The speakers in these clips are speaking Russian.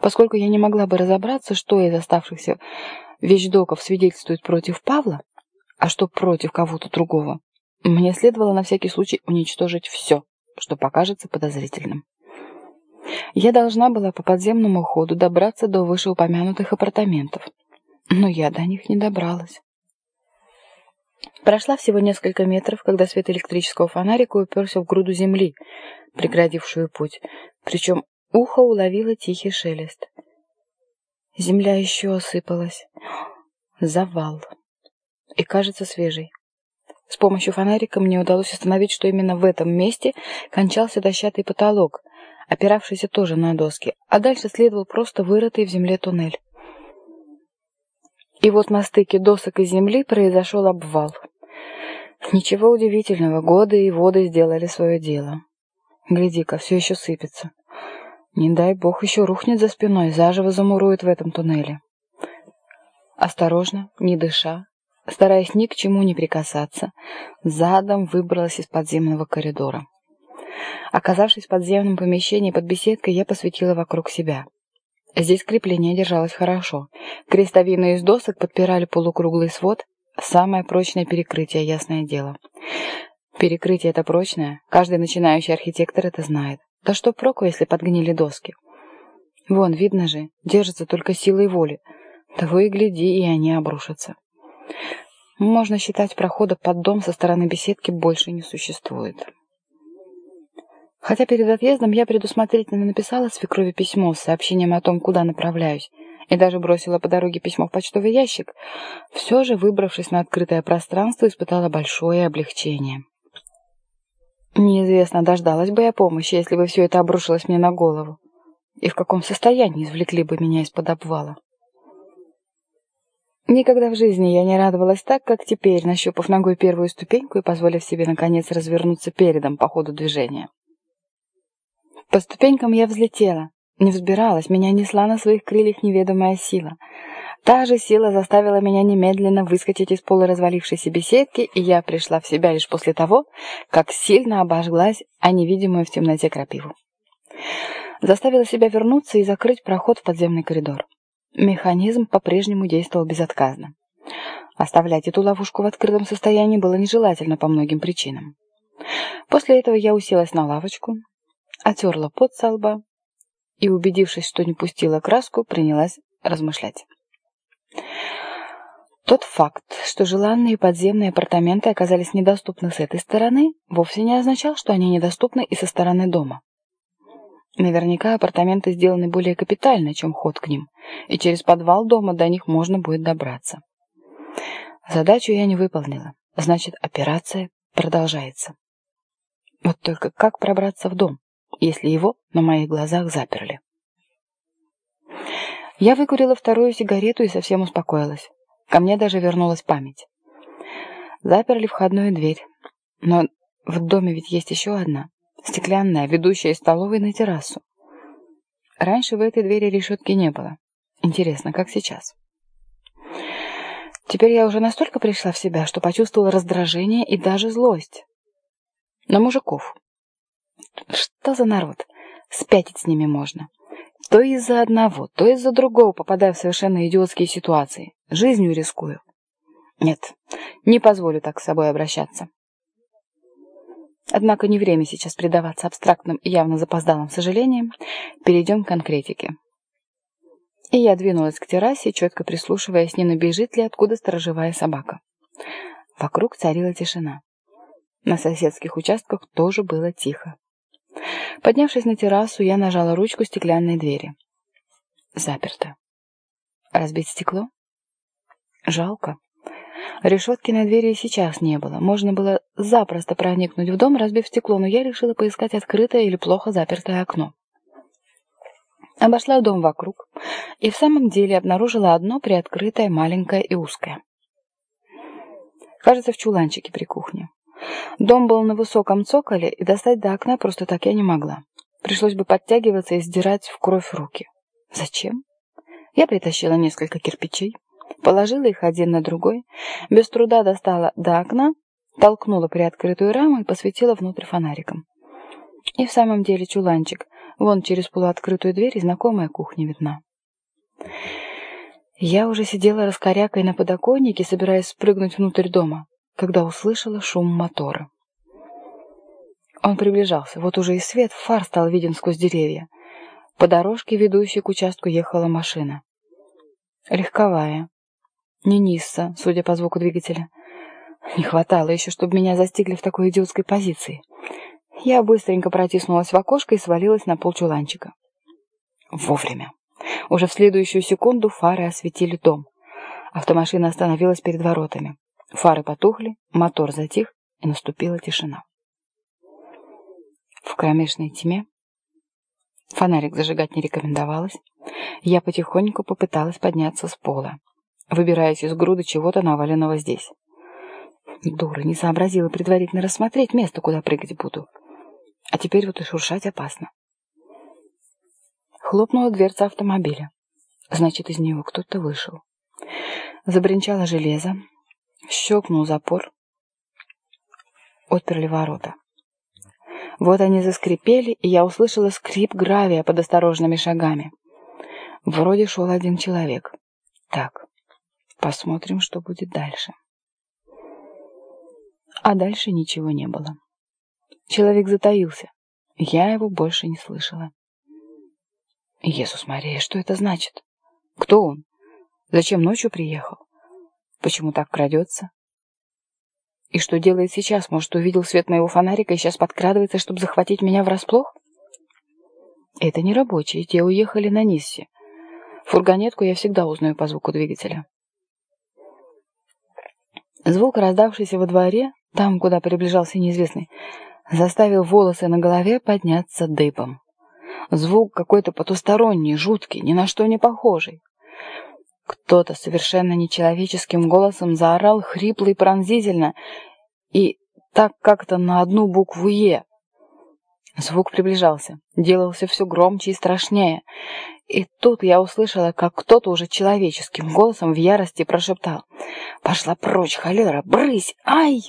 Поскольку я не могла бы разобраться, что из оставшихся вещдоков свидетельствует против Павла, а что против кого-то другого, мне следовало на всякий случай уничтожить все, что покажется подозрительным. Я должна была по подземному ходу добраться до вышеупомянутых апартаментов, но я до них не добралась. Прошла всего несколько метров, когда свет электрического фонарика уперся в груду земли, преградившую путь, причем ухо уловило тихий шелест. Земля еще осыпалась. Завал. И кажется свежий. С помощью фонарика мне удалось установить, что именно в этом месте кончался дощатый потолок, опиравшийся тоже на доски, а дальше следовал просто вырытый в земле туннель. И вот на стыке досок и земли произошел обвал. Ничего удивительного, годы и воды сделали свое дело. Гляди-ка, все еще сыпется. Не дай бог еще рухнет за спиной, заживо замурует в этом туннеле. Осторожно, не дыша, стараясь ни к чему не прикасаться, задом выбралась из подземного коридора. Оказавшись в подземном помещении под беседкой, я посветила вокруг себя. Здесь крепление держалось хорошо. Крестовины из досок подпирали полукруглый свод, самое прочное перекрытие, ясное дело. Перекрытие это прочное, каждый начинающий архитектор это знает. Да что проку, если подгнили доски? Вон, видно же, держится только силой воли. Того и гляди, и они обрушатся. Можно считать, прохода под дом со стороны беседки больше не существует. Хотя перед отъездом я предусмотрительно написала свекрови письмо с сообщением о том, куда направляюсь, и даже бросила по дороге письмо в почтовый ящик, все же, выбравшись на открытое пространство, испытала большое облегчение. Неизвестно, дождалась бы я помощи, если бы все это обрушилось мне на голову, и в каком состоянии извлекли бы меня из-под обвала. Никогда в жизни я не радовалась так, как теперь, нащупав ногой первую ступеньку и позволив себе, наконец, развернуться передом по ходу движения. По ступенькам я взлетела, не взбиралась, меня несла на своих крыльях неведомая сила. Та же сила заставила меня немедленно выскочить из полуразвалившейся беседки, и я пришла в себя лишь после того, как сильно обожглась о невидимую в темноте крапиву. Заставила себя вернуться и закрыть проход в подземный коридор. Механизм по-прежнему действовал безотказно. Оставлять эту ловушку в открытом состоянии было нежелательно по многим причинам. После этого я уселась на лавочку, отерла пот со лба и, убедившись, что не пустила краску, принялась размышлять. Тот факт, что желанные подземные апартаменты оказались недоступны с этой стороны, вовсе не означал, что они недоступны и со стороны дома. Наверняка апартаменты сделаны более капитально, чем ход к ним, и через подвал дома до них можно будет добраться. Задачу я не выполнила, значит, операция продолжается. Вот только как пробраться в дом? если его на моих глазах заперли. Я выкурила вторую сигарету и совсем успокоилась. Ко мне даже вернулась память. Заперли входную дверь. Но в доме ведь есть еще одна. Стеклянная, ведущая из столовой на террасу. Раньше в этой двери решетки не было. Интересно, как сейчас? Теперь я уже настолько пришла в себя, что почувствовала раздражение и даже злость. На мужиков, что за народ? Спятить с ними можно. То из-за одного, то из-за другого попадаю в совершенно идиотские ситуации. Жизнью рискую. Нет, не позволю так с собой обращаться. Однако не время сейчас предаваться абстрактным и явно запоздалым сожалениям. Перейдем к конкретике. И я двинулась к террасе, четко прислушиваясь, не набежит ли откуда сторожевая собака. Вокруг царила тишина. На соседских участках тоже было тихо. Поднявшись на террасу, я нажала ручку стеклянной двери. Заперто. Разбить стекло? Жалко. Решетки на двери и сейчас не было. Можно было запросто проникнуть в дом, разбив стекло, но я решила поискать открытое или плохо запертое окно. Обошла дом вокруг и в самом деле обнаружила одно приоткрытое, маленькое и узкое. Кажется, в чуланчике при кухне. Дом был на высоком цоколе, и достать до окна просто так я не могла. Пришлось бы подтягиваться и сдирать в кровь руки. Зачем? Я притащила несколько кирпичей, положила их один на другой, без труда достала до окна, толкнула приоткрытую раму и посветила внутрь фонариком. И в самом деле чуланчик Вон через полуоткрытую дверь знакомая кухня видна. Я уже сидела раскорякой на подоконнике, собираясь спрыгнуть внутрь дома, когда услышала шум мотора. Он приближался. Вот уже и свет фар стал виден сквозь деревья. По дорожке, ведущей к участку, ехала машина. Легковая. Не Нисса, судя по звуку двигателя. Не хватало еще, чтобы меня застигли в такой идиотской позиции. Я быстренько протиснулась в окошко и свалилась на пол чуланчика. Вовремя. Уже в следующую секунду фары осветили дом. Автомашина остановилась перед воротами. Фары потухли, мотор затих, и наступила тишина. В кромешной тьме фонарик зажигать не рекомендовалось. Я потихоньку попыталась подняться с пола, выбираясь из груды чего-то наваленного здесь. Дура, не сообразила предварительно рассмотреть место, куда прыгать буду. А теперь вот и шуршать опасно. Хлопнула дверца автомобиля. Значит, из него кто-то вышел. Забринчало железо. Щелкнул запор. Отперли ворота. Вот они заскрипели, и я услышала скрип гравия под осторожными шагами. Вроде шел один человек. Так, посмотрим, что будет дальше. А дальше ничего не было. Человек затаился. Я его больше не слышала. Иисус Мария, что это значит? Кто он? Зачем ночью приехал? Почему так крадется? И что делает сейчас? Может, увидел свет моего фонарика и сейчас подкрадывается, чтобы захватить меня врасплох? Это не рабочие, те уехали на Ниссе. Фургонетку я всегда узнаю по звуку двигателя. Звук, раздавшийся во дворе, там, куда приближался неизвестный, заставил волосы на голове подняться дыбом. Звук какой-то потусторонний, жуткий, ни на что не похожий. Кто-то совершенно нечеловеческим голосом заорал хрипло и пронзительно, и так как-то на одну букву «Е». Звук приближался, делался все громче и страшнее. И тут я услышала, как кто-то уже человеческим голосом в ярости прошептал. «Пошла прочь, холера! Брысь! Ай!»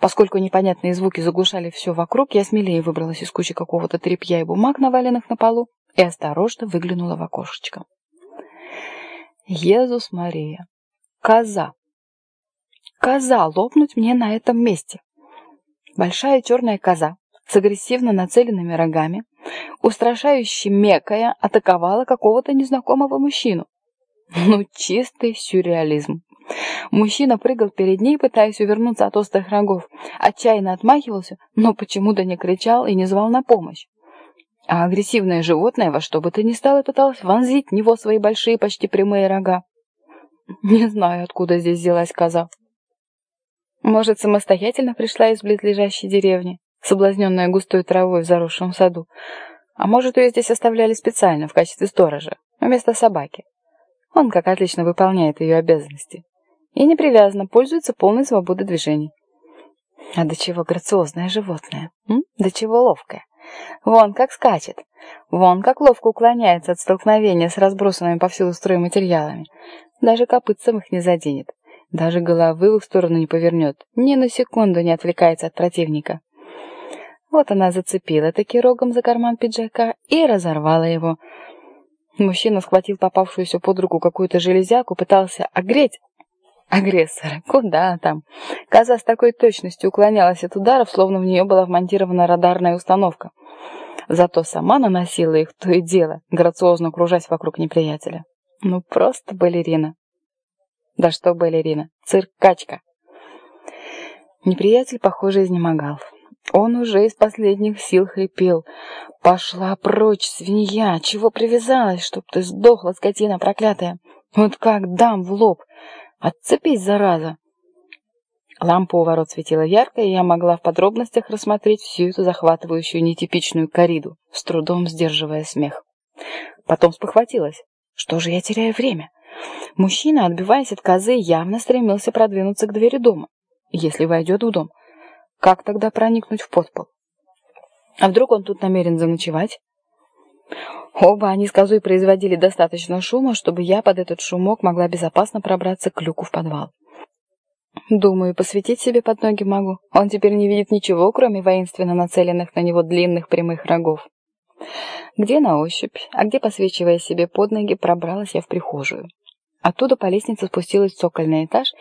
Поскольку непонятные звуки заглушали все вокруг, я смелее выбралась из кучи какого-то тряпья и бумаг, наваленных на полу, и осторожно выглянула в окошечко. Езус Мария. Коза. Коза лопнуть мне на этом месте. Большая черная коза с агрессивно нацеленными рогами, устрашающе мекая, атаковала какого-то незнакомого мужчину. Ну, чистый сюрреализм. Мужчина прыгал перед ней, пытаясь увернуться от острых рогов, отчаянно отмахивался, но почему-то не кричал и не звал на помощь. А агрессивное животное во что бы то ни стало пыталось вонзить в него свои большие, почти прямые рога. Не знаю, откуда здесь взялась коза. Может, самостоятельно пришла из близлежащей деревни, соблазненная густой травой в заросшем саду. А может, ее здесь оставляли специально в качестве сторожа, вместо собаки. Он как отлично выполняет ее обязанности и не привязана, пользуется полной свободой движений. А до чего грациозное животное, м? до чего ловкое. Вон как скачет, вон как ловко уклоняется от столкновения с разбросанными повсюду стройматериалами. Даже копытцем их не заденет, даже головы в их сторону не повернет, ни на секунду не отвлекается от противника. Вот она зацепила таки рогом за карман пиджака и разорвала его. Мужчина схватил попавшуюся под руку какую-то железяку, пытался огреть, Агрессора. Куда там? Коза с такой точностью уклонялась от ударов, словно в нее была вмонтирована радарная установка. Зато сама наносила их то и дело, грациозно кружась вокруг неприятеля. Ну, просто балерина. Да что балерина? Циркачка. Неприятель, похоже, изнемогал. Он уже из последних сил хрипел. «Пошла прочь, свинья! Чего привязалась, чтоб ты сдохла, скотина проклятая? Вот как дам в лоб! Отцепись, зараза!» Лампа у ворот светила ярко, и я могла в подробностях рассмотреть всю эту захватывающую нетипичную кориду, с трудом сдерживая смех. Потом спохватилась. Что же я теряю время? Мужчина, отбиваясь от козы, явно стремился продвинуться к двери дома. Если войдет в дом, как тогда проникнуть в подпол? А вдруг он тут намерен заночевать? Оба они с козой производили достаточно шума, чтобы я под этот шумок могла безопасно пробраться к люку в подвал. Думаю, посветить себе под ноги могу. Он теперь не видит ничего, кроме воинственно нацеленных на него длинных прямых рогов. Где на ощупь, а где, посвечивая себе под ноги, пробралась я в прихожую. Оттуда по лестнице спустилась в цокольный этаж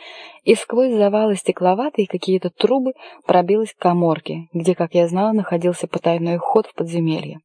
и сквозь завалы стекловатые какие-то трубы пробилась к коморке, где, как я знала, находился потайной ход в подземелье.